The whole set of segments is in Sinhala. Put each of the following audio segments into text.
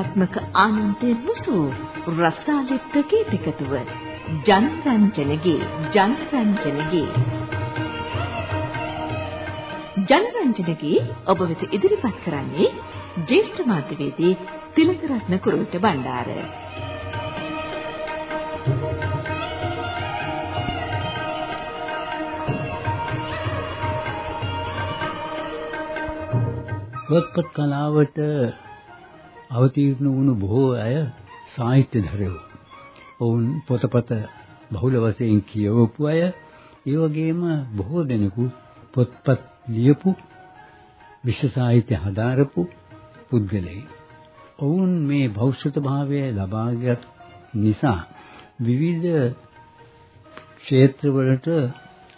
සෞන්දර්යාත්මක ආනන්දේ මුසු රසාලිත් ගීතකතුව ජනරංජනගේ ජනරංජනගේ. ජනරංජනගේ ඔබ වෙත ඉදිරිපත් කරන්නේ ජේෂ්ඨ මාධ්‍යවේදී තිලකරත්න කුරුවිට බණ්ඩාර. පුවත්පත් කලාවට අවතීර්ණ වුණු බොහෝ අය සාහිත්‍යධරයෝ. ඔවුන් පොතපත බහුල වශයෙන් කියවපු අය, ඒ වගේම බොහෝ දෙනෙකු පොත්පත් ලියපු විශ්ව සාහිත්‍ය හදාරපු පුද්ගලයන්. ඔවුන් මේ භෞෂිත භාවය ලබාගත් නිසා විවිධ ක්ෂේත්‍රවලට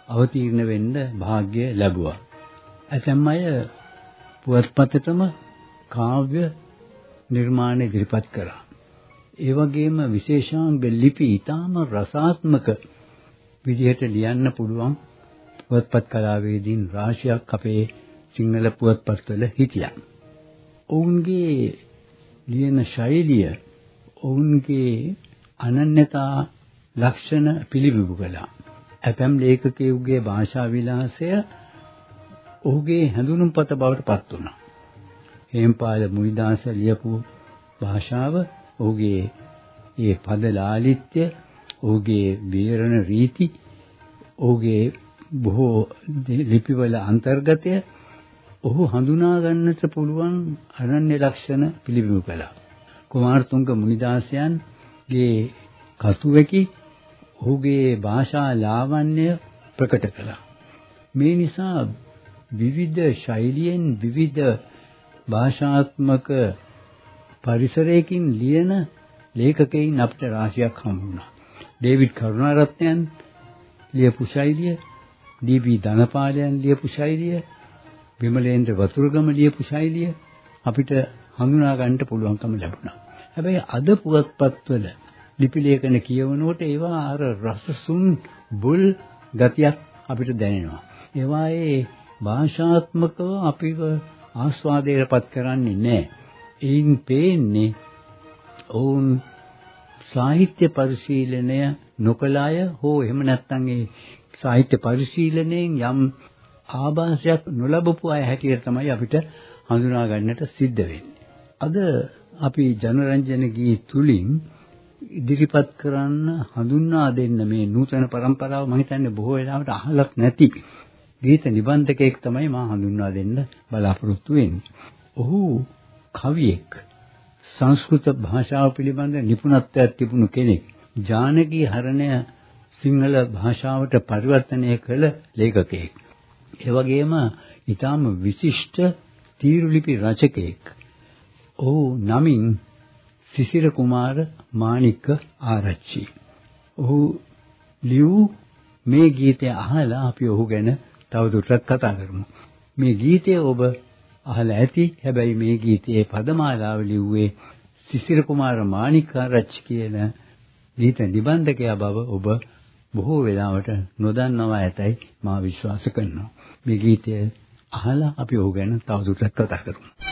අවතීර්ණ වෙන්න වාග්ය ලැබුවා. ඇතැම් අය පුවත්පතටම කාව්‍ය නිර්මාණ ඉදිරිපත් කළා. ඒ වගේම විශේෂාංග ලිපි ඊටාම රසාත්මක විදිහට ලියන්න පුළුවන් පුවත්පත් කලාවේදීන් රාශියක් අපේ සිංහල පුවත්පත්වල හිටියා. ඔවුන්ගේ ලියන ශෛලිය ඔවුන්ගේ අනන්‍යතා ලක්ෂණ පිළිබිඹු කළා. ඇතම් ලේඛකයෙකුගේ භාෂා විලාසය ඔහුගේ හැඳුනුම්පත බවට පත් වුණා. හේම්පාල මුනිදාස ලියපු භාෂාව ඔහුගේ ඒ පද ලාලිත්‍ය ඔහුගේ විවරණ රීති ඔහුගේ බොහෝ ලිපිවල අන්තර්ගතය ඔහු හඳුනා ගන්නට පුළුවන් අනන්‍ය ලක්ෂණ පිළිබිඹු කළා. කුමාරතුංග මුනිදාසයන්ගේ කතුවැකි ඔහුගේ භාෂා ලාවන්‍ය ප්‍රකට කළා. මේ නිසා විවිධ ශෛලියෙන් විවිධ භාෂාත්මක පරිසරයකින් ලියන ලේඛකයින් අපිට රාශියක් හමු වුණා. ඩේවිඩ් කරුණාරත්නයන් ලියපු ශෛලිය, ඩී.බී. ධනපාලයන් ලියපු ශෛලිය, විමලේන්ද්‍ර වතුරුගම ලියපු ශෛලිය අපිට හඳුනා ගන්නට පුළුවන්කම ලැබුණා. හැබැයි අද පුවත්පත්වල ලිපි ලේඛන කියවනකොට ඒවා අර රසසුන් බුල් ගතියක් අපිට දැනෙනවා. ඒවායේ භාෂාත්මකව අපිව ආස්වාදයටපත් කරන්නේ නැහැ. එයින් පේන්නේ ඔවුන් සාහිත්‍ය පරිශීලනය නොකළ අය හෝ එහෙම නැත්නම් ඒ සාහිත්‍ය පරිශීලනයෙන් යම් ආభాසයක් නොලබපු අය හැටියට තමයි අපිට හඳුනා ගන්නට සිද්ධ වෙන්නේ. අද අපි ජනරන්ජන ගී තුලින් ඉදිරිපත් කරන්න හඳුන්වා දෙන්න මේ නූතන પરම්පරාව මම හිතන්නේ බොහෝ වෙලාවට අහලත් නැති ගීත නිබන්ධකයෙක් තමයි මා හඳුන්වා දෙන්න බලාපොරොත්තු වෙන්නේ. ඔහු කවියෙක්. සංස්කෘත භාෂාව පිළිබඳ නිපුණත්වයක් තිබුණු කෙනෙක්. ජානකී හරණය සිංහල භාෂාවට පරිවර්තනය කළ ලේඛකයෙක්. ඒ වගේම ඊටාම විශිෂ්ට තීරුලිපි රචකයෙක්. ඔහු නමින් සිසිර කුමාර මාණික්ක ආරච්චි. ඔහු ලියූ මේ ගීතය අහලා අපි ඔහු ගැන තවදුරටත් කතා කරමු. මේ ගීතය ඔබ අහලා ඇති. හැබැයි මේ ගීතයේ පදමාලාව ලිව්වේ සිසිර කුමාර මාණිකාරච්චි කියන ගීත නිබන්ධකයා බව ඔබ බොහෝ වෙලාවට නොදන්නවා ඇතයි මා විශ්වාස කරනවා. මේ ගීතය අහලා අපි ඔහු ගැන තවදුරටත් කතා කරමු.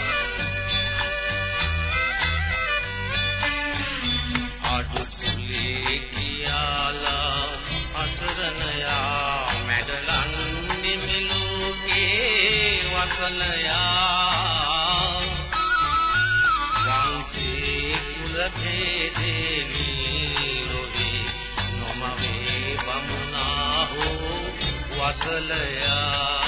වසලයා වංචේ කුල භේදේ නිරෝධේ නොමවේ බමුණා හෝ වසලයා.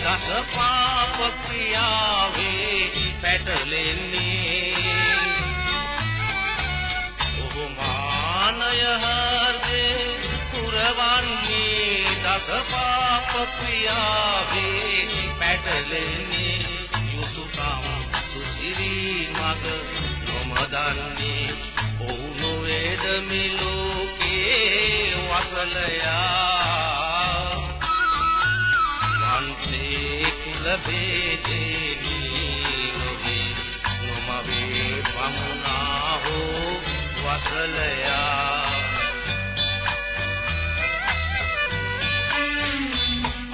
දස පාප ක්‍රියාවේ පැටලෙන්නේ යහදේ පුරවන්නේ දස පාප ක්‍රියාවේ පැටලෙන්නේ යුතුයකම් සුසිරි මග නොම දන්නේ ඔහු නොවේද මිලෝකේ වසලයා? වන්සේ කුල වේදේ නී නොවේ නොම වේ පමනා හෝ වසලයා.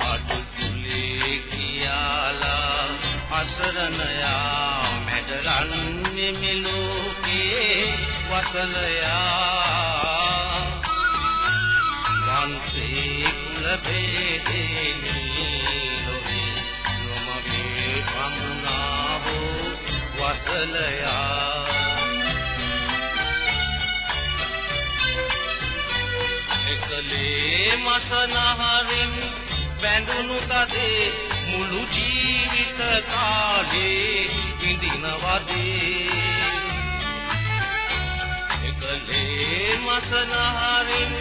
අඩුතුලේ කියාලා අසරණයා මැඩලන්නේ මෙලෝකේ වසලයා. වන්සේ කුල බේදේ නිලොවේ නොමගේ පමුණා හෝ වසලයා. එකලේ මසනහරින් බැඳුණු තදේ මුළු ජීවිත කාලේ විඳිනවදේ එකලේ මසනහරින්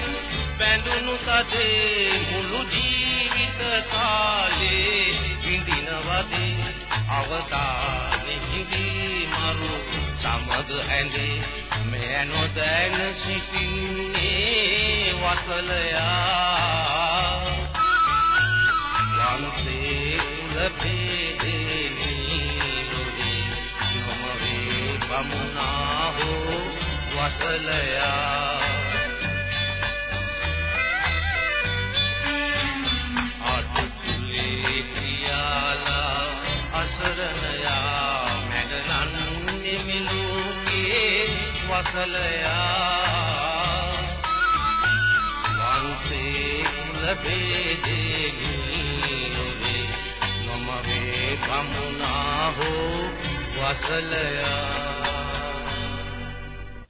බැඳුණු තදේ මුළු ජීවිත කාලේ විඳිනවදේ අවදානෙ හිඳි මරු සමග ඇඳේ මෙය නොදැන සිටින්නේ වසලයා වන්සේ කුල බේදේ නිලොවේ නොමවේ පමුණා හෝ වසලයා අඩුතුලේ පියාලා අසරණයා මැඩලන්නේ මෙලෝකේ වසලයා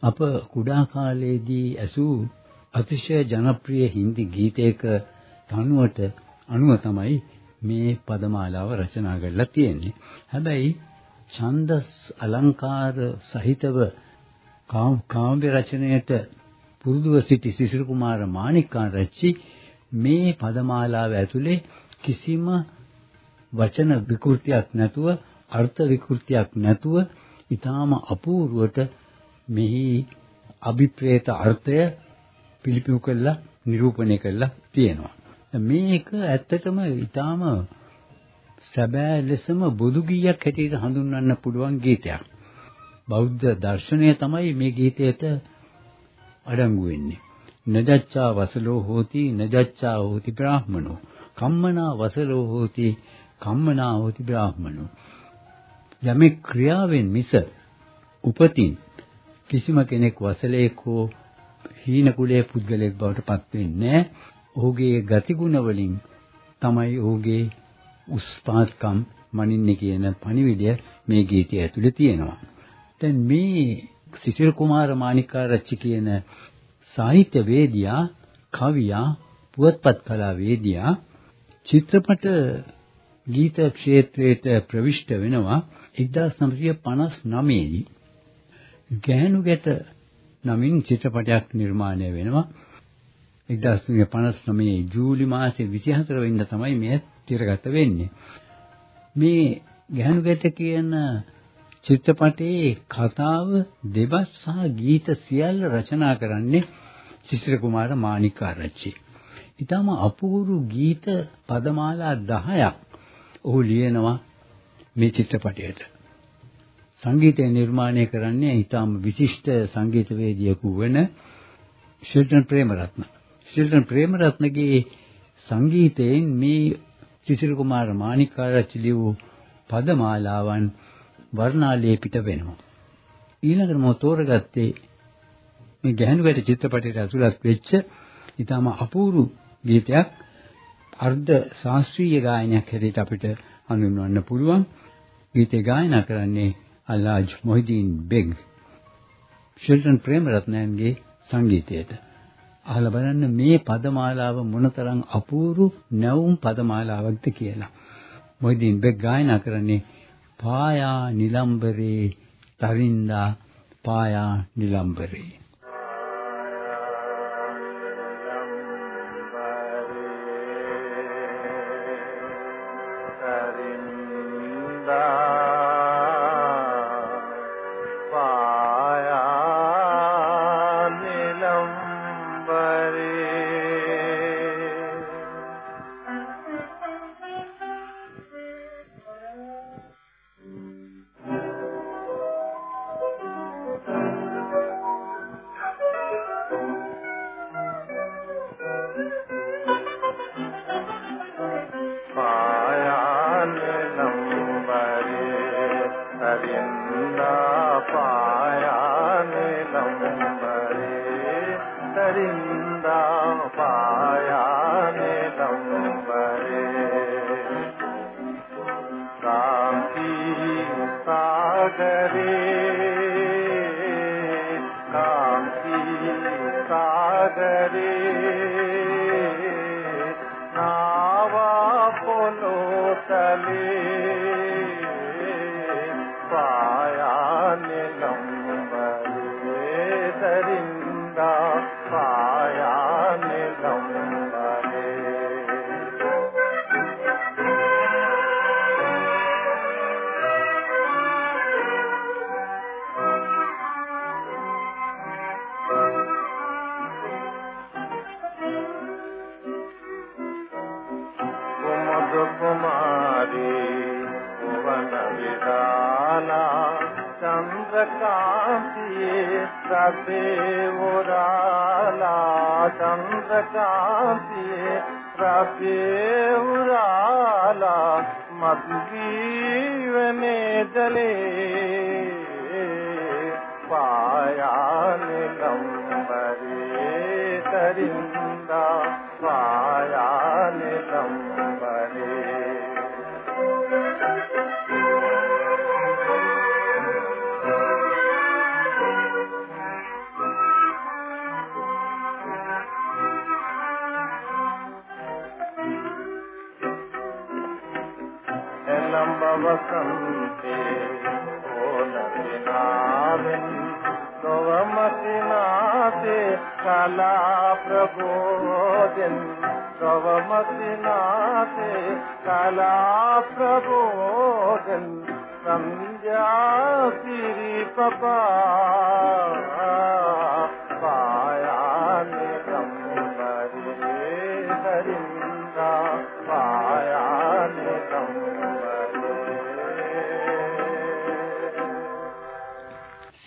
අප කුඩා කාලයේදී ඇසූ අතිශය ජනප්‍රිය හින්දි ගීතයක තනුවට අනුව තමයි මේ පදමාලාව රචනා කරලා තියෙන්නේ. හැබැයි ඡන්දස් අලංකාර සහිතව කාව්‍ය රචනයට පුරුදුව සිටි සිසිල් කුමාර මාණික්කාරච්චි මේ පදමාලාව ඇතුලේ කිසිම වචන විකෘතියක් නැතුව අර්ථ විකෘතියක් නැතුව ඊටාම අපූර්වට මෙහි අභිප්‍රේත අර්ථය පිළිපිනු කරලා නිරූපණය කරලා තියෙනවා. මේක ඇත්තටම ඊටාම සැබෑ ලෙසම බුදු ගීයක් හැටියට හඳුන්වන්න පුළුවන් ගීතයක්. බෞද්ධ දර්ශනය තමයි මේ ගීතයට අඩංගු වෙන්නේ. නජච්ඡා වසලෝ හෝති නජච්ඡා හෝති බ්‍රාහ්මනෝ. කම්මනා වසලෝ හෝති කම්මනා හෝති බ්‍රාහ්මනෝ. යමෙක් ක්‍රියාවෙන් මිස උපතින් කිසිම කෙනෙක් වසලේක හෝ හීන කුලයේ පුද්ගලයෙක් බවට පත් වෙන්නේ ඔහුගේ ගතිගුණ වලින් තමයි ඔහුගේ උස්පාත්කම් මනින්නේ කියන පණිවිඩය මේ ගීතය ඇතුලේ තියෙනවා. දැන් මේ සිසිල් කුමාර මාණිකාරච්චි කියන සාහිත්‍ය වේදියා, කවියා, පුවත්පත් කලා වේදියා චිත්‍රපට ගීත ක්ෂේත්‍රයට ප්‍රවිෂ්ඨ වෙනවා 1959 දී. ගැහණු ගැට නමින් චිත්‍රපටයක් නිර්මාණය වෙනවා. 1959 ජූලි මාසේ 24 වෙනිදා තමයි මෙය තිරගත වෙන්නේ. මේ ගැහණු ගැට කියන චිත්‍රපටයේ කතාව දෙබස් සහ ගීත සියල්ල රචනා කරන්නේ සිසිර කුමාර මාණිකාරච්චි. ඊටම අපූර්ව ගීත පදමාලා 10ක් ඔහු ලියනවා මේ චිත්‍රපටයට. සංගීතය නිර්මාණය කරන්නේ ඊටම විශිෂ්ට සංගීතවේදියෙකු වන ශිල්ටන් ප්‍රේමරත්න. ශිල්ටන් ප්‍රේමරත්නගේ සංගීතයෙන් මේ සිසිල් කුමාර මාණිකාරච්චි ලියූ පදමාලාවන් වර්ණාලේපිත වෙනවා. ඊළඟට මම තෝරගත්තේ මේ ගැහණුවට චිත්‍රපටයට ඇතුළත් වෙච්ච ඊටම අපූර්ව ගීතයක් අර්ධ ශාස්ත්‍රීය ගායනයක් හැටියට අපිට හඳුන්වන්න පුළුවන්. ගීතේ ගායනා කරන්නේ අල්ලාජ් මොහිදීන් බෙග්. ශිල්ටන් ප්‍රේමරත්නයන්ගේ සංගීතයට. අහලා බලන්න මේ පදමාලාව මොනතරම් අපූර්ව නැවුම් පදමාලාවක්ද කියලා. මොහිදීන් බෙග් ගායනා කරන්නේ පායා නිලම්බරේ තරින්දා පායා නිලම්බරේ. carinho. चंद्रकांति सदेवराला चंद्रकांति सदेवराला मधुवीवने जले बसे स्वमसिना थे कला प्रबोन स्वमी ना कला प्रबोजन संधासीरी पपा।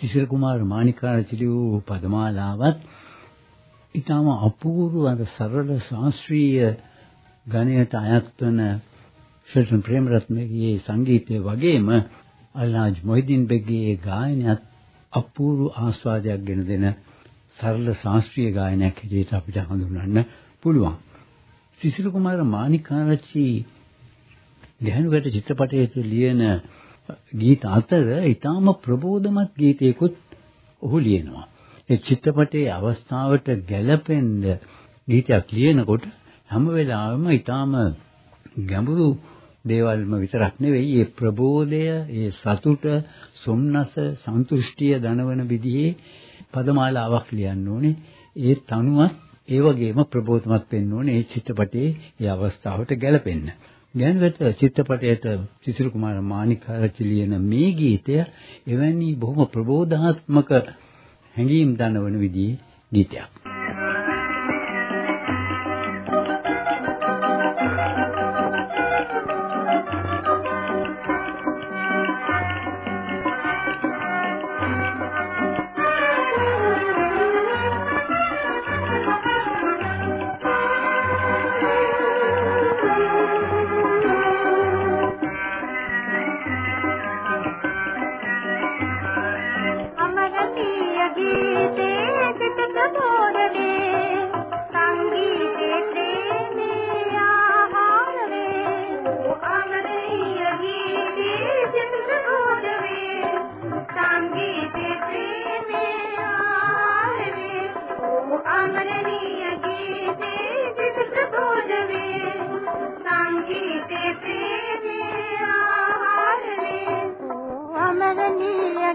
සිසිල් කුමාර මාණිකාරචිලි වූ පදමාලාවත් ඊටම අපූර්ව අර සරල ශාස්ත්‍රීය ගණයට අයත් වන ශිල්පන් ප්‍රේමරත්නගේ සංගීතය වගේම අල්ලාජ් මොහිදින් බෙග්ගේ ගායනයත් අපූර්ව ආස්වාදයක් ගෙන දෙන සරල ශාස්ත්‍රීය ගායනයක් හැටියට අපිට හඳුන්වන්න පුළුවන්. සිසිල් කුමාර මාණිකාරචි ගැහණුකට චිත්‍රපටයේ ලියන ගීත අතර ඊටාම ප්‍රබෝධමත් ගීතයකුත් ඔහු ලියනවා. ඒ චිත්‍රපටයේ අවස්ථාවට ගැළපෙන්න ගීතයක් ලියනකොට හැම වෙලාවෙම ඊටාම ගැඹුරු දේවල්ම විතරක් නෙවෙයි ඒ ප්‍රබෝධය, ඒ සතුට, සොම්නස, සන්තුෂ්ටිය දනවන විදිහේ පදමාලාවක් ලියන්න ඕනේ. ඒ තනුවත් ඒ වගේම ප්‍රබෝධමත් වෙන්න ඕනේ ඒ චිත්‍රපටයේ ඒ අවස්ථාවට ගැලපෙන්න. ගැන්වට චිත්‍රපටයට සිසිල් කුමාර මාණිකාරචි ලියන මේ ගීතය එවැනි බොහොම ප්‍රබෝධාත්මක හැඟීම් දනවන විදිහේ ගීතයක්.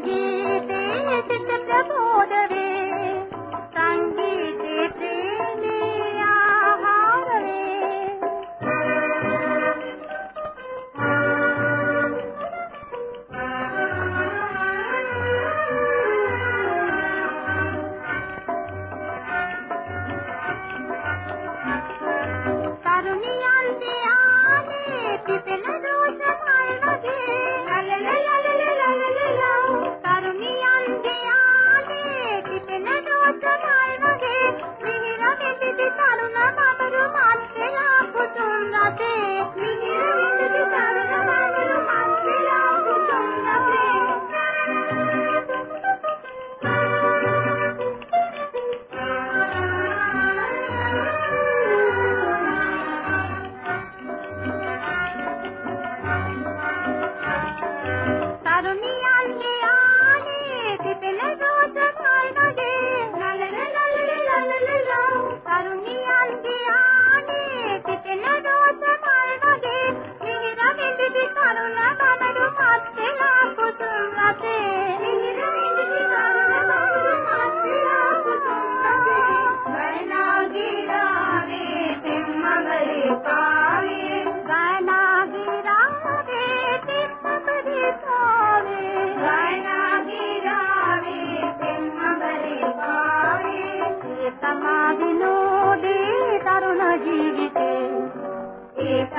ගීතේ සිත ප්‍රබෝධ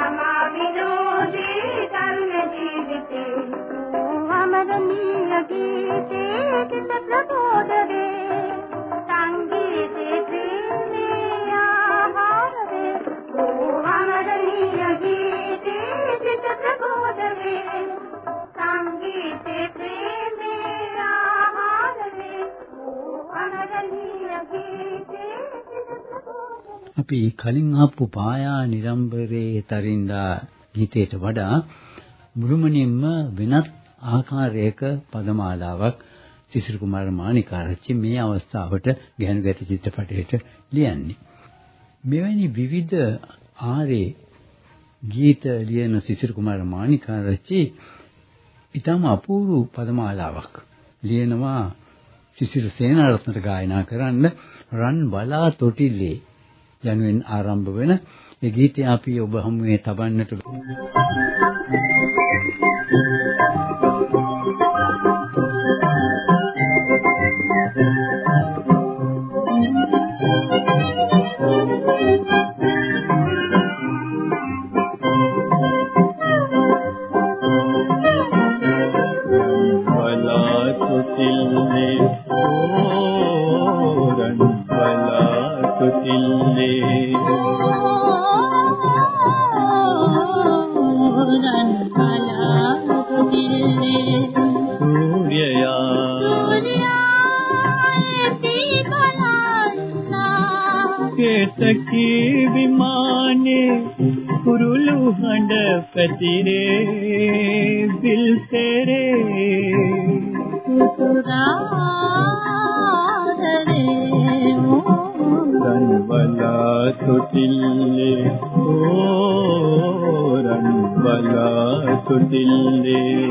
ඒ තමා විනෝදේ තරුණ ජීවිතේ. අමරණීය ගීතේ කිත ප්‍රබෝධ වේ සංගීතේ ප්‍රේමේ ආහාර වේ ඕ අමරණීය ගීතේ කිත ප්‍රබෝධ වේ සංගීතේ ප්‍රේමේ ආහාර වේ ඕ අමරණීය ගීතේ කිත ප්‍රබෝධ වේ අපි කලින් ආපු පායා නිරම්බරේ තරින්දා ගීතයට වඩා මුළුමනින්ම වෙනත් ආකාරයක පදමාලාවක් සිසිල් කුමාර මාණිකාරච්චි මේ අවස්ථාවට ගැහණු ගැති චිත්‍රපටයට ලියන්නේ. මෙවැනි විවිධ ආරේ ගීත ලියන සිසිල් කුමාර මාණිකාරච්චි ඊටම අපූර්ව පදමාලාවක් ලියනවා සිසිර සේනාරත්නට ගායනා කරන්න රන් බලා තොටිල්ලේ යනුවෙන් ආරම්භ වෙන ඒ ගීතය අපි ඔබ හමුවේ තබන්නට Thank you. සුගතකි විමානේ කුරුළු හඬ පැතිරේ දිල් තෙරේ සුසුරාදරේ මොහොන් වලා සුතිල්ලේ ඕරන් වලා සුතිල්ලේ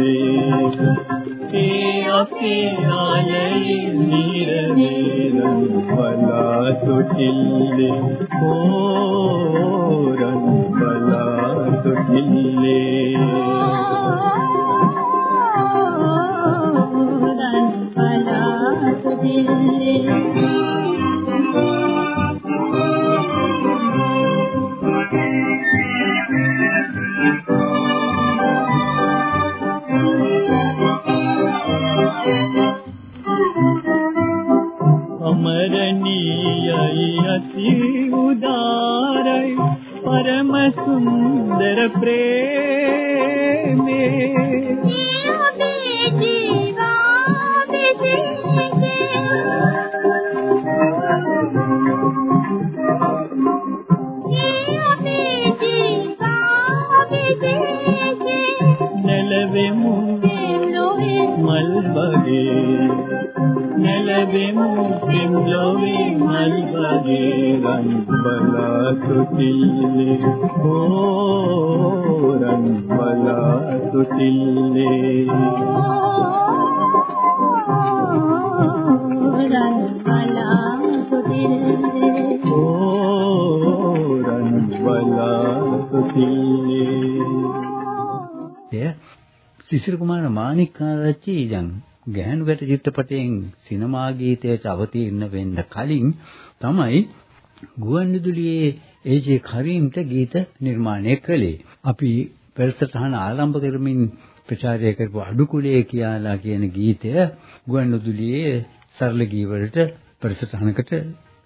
ಮೀರವೇ ಏ ಅಪೇ ಆಲಯ ಮೀರವೇ ರಂಬಲ ಸುಟಿಲ್ಲೆ ಓ अति उदारय परम सुंदर प्रेमे ಸುತಿಲ್ಲೆ ಓ ರಂಬಲ ಸುತಿಲ್ಲೆ ಓ ರಂಬಲ ಸುತಿಲ್ಲೆ එය සිසිල් කුමාර මාණික්කාරච්චි දැන් ගැහණු ගැට චිත්‍රපටයෙන් සිනමා ගීතයට අවතීර්ණ වෙන්න කලින් තමයි ගුවන්විදුලියේ ඒ.ජේ. කරීම්ට ගීත නිර්මාණය කළේ. අපි පෙරසටහන ආරම්භ කරමින් ප්‍රචාරය කරපු අඩුකුලේ කියලා කියන ගීතය ගුවන්විදුලියේ සරල ගී වලට පෙරසටහනකට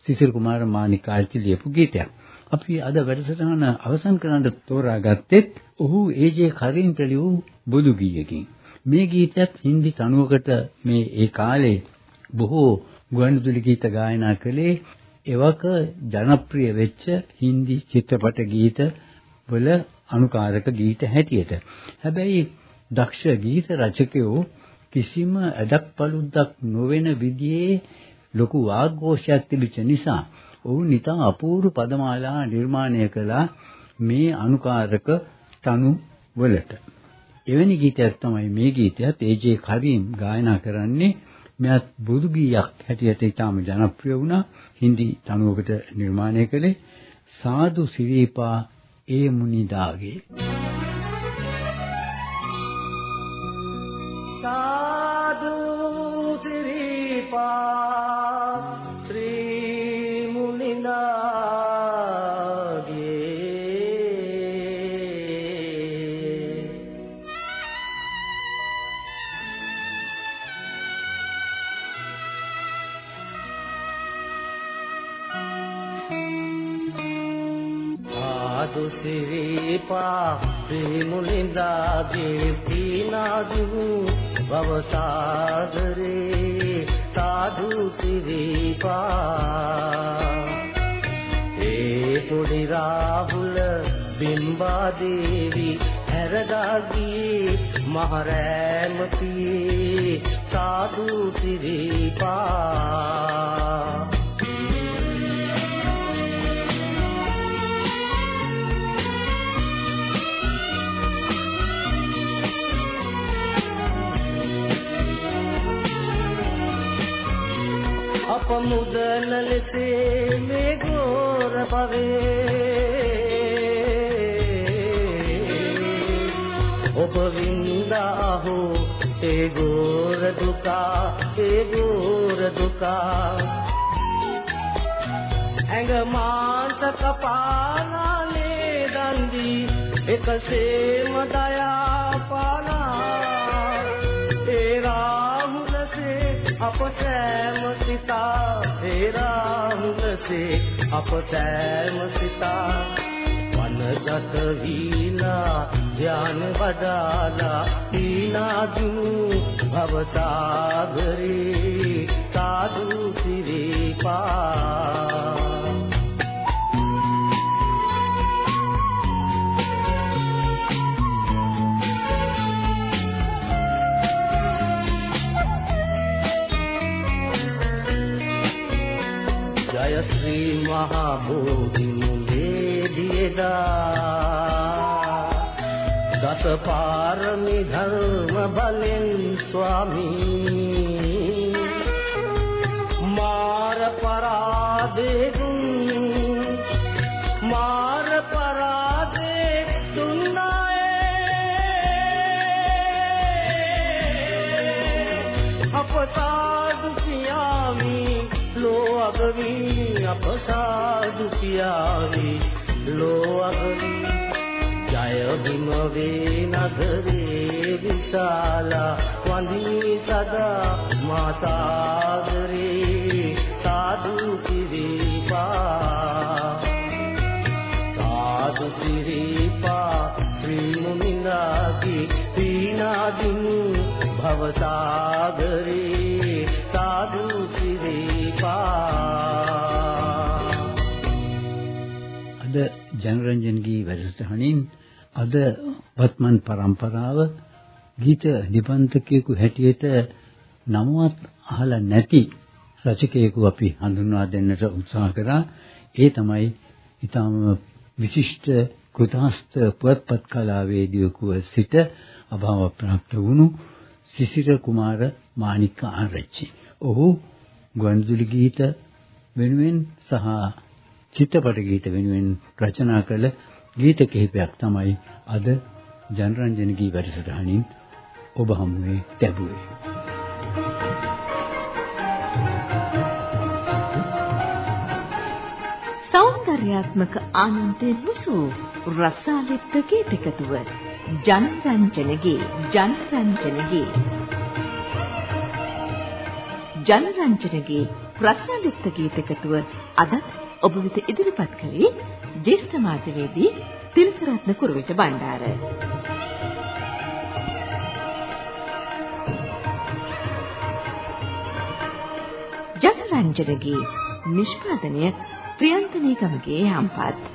සිසිල් කුමාර මාණික්කාරච්චි ලියපු ගීතයක්. අපි අද වැඩසටහන අවසන් කරන්න තෝරාගත්තෙත් ඔහු ඒජේ කරින්ට ලියූ බුදු ගීයකින්. මේ ගීතයත් හින්දි තනුවකට මේ ඒ කාලේ බොහෝ ගුවන්විදුලි ගීත ගායනා කළේ එවක ජනප්‍රිය වෙච්ච හින්දි චිත්‍රපට ගීත වල අනුකාරක ගීත හැටියට. හැබැයි දක්ෂ ගීත රචකයෝ කිසිම අදක් පළුද්දක් නොවන විදිහේ ලොකු වාග්ഘോഷයක් තිබිච්ච නිසා ඔහු නිතා අපූර්ව පදමාලා නිර්මාණය කළා මේ අනුකාරක තනු වලට. එවැනි ගීතයක් තමයි මේ ගීතයත් ඒජේ කරීම් ගායනා කරන්නේ මෙයත් බුදු ගීයක් හැටියට ඉතාම ජනප්‍රිය වුණා. හින්දි තනුවකට නිර්මාණය කළේ සාදු සිරීපා ඒ මුනිදාගේ. ආදු සිරීපා ශ්‍රී මුනිදාගේ පීනාදු භවසාගරේ සාදු සිරීපා ඒ පොඩි රාහුල බිම්බා දේවි හැරදා ගියේ මහරෑමතියේ සාදු සිරීපා අප මුදන ලෙසේ මේ ගෝර පවේ ඔබ වින්දා හෝ ඒ ගෝර දුකා ඒ ගෝර දුකා ඇඟ මාන්ත කපානානේ දන්දි එකසේම දයා අප සෑම සිතා ඒ රාහුලසේ අප සෑම සිතා වනගත වීලා ධ්‍යාන වඩාලා හීනාදු භවසාගරේ සාදු සිරීපා. ජය ශ්‍රී මහා බෝධි මුලේදීදා දස පාරමී ධර්ම බලෙන් ස්වාමී මාර පරාදේ දුන් මාර පරාදේ ලෝ අගවි අප සාදු කියාමි ලෝ අගවි ජය බිම වේ නගරේ විශාලා වඳී සදා මාතාගරේ සාදු කිරීපා සාදු කිරීපා ශ්‍රී මුනිනාගේ පීනාදිනු භවසාගරේ ජනරන්ජන්ගේ වැඩසටහනින් අද වත්මන් පරම්පරාව ගීත නිබන්ධකයෙකු හැටියට නමවත් අහලා නැති රචකයෙකු අපි හඳුන්වා දෙන්නට උත්සාහ කරා ඒ තමයි ඊටම විශිෂ්ට කෘතාස්ත පුවත්පත් කලාවේදියෙකු සිට අභාව ප්‍රාප්ත වුණු සිසිර කුමාර මාණික්ක ආරච්චි. ඔහු ගුවන්විදුලි ගීත වෙනුවෙන් සහ චිත්‍රපට ගීත වෙනුවෙන් රචනා කළ ගීත කිහිපයක් තමයි අද ජනරන්ජන ගී වැඩසටහනින් ඔබ හමුවේ ලැබුවේ. සෞන්දර්යාත්මක ආනන්දයෙන් මුසු රසාලිත් ගීතකතුව ජනරංජනගේ ජනරංජනගේ ජනරංජනගේ රසාලිත් ගීතකතුව අද ඔබ වෙත ඉදිරිපත් කළේ ජ්‍යෙෂ්ඨ මාධ්‍යවේදී තිලකරත්න කුරුවිට බණ්ඩාර. ජනරංජනගේ නිෂ්පාදනය ප්‍රියන්තනී ගමගේ යම්පත්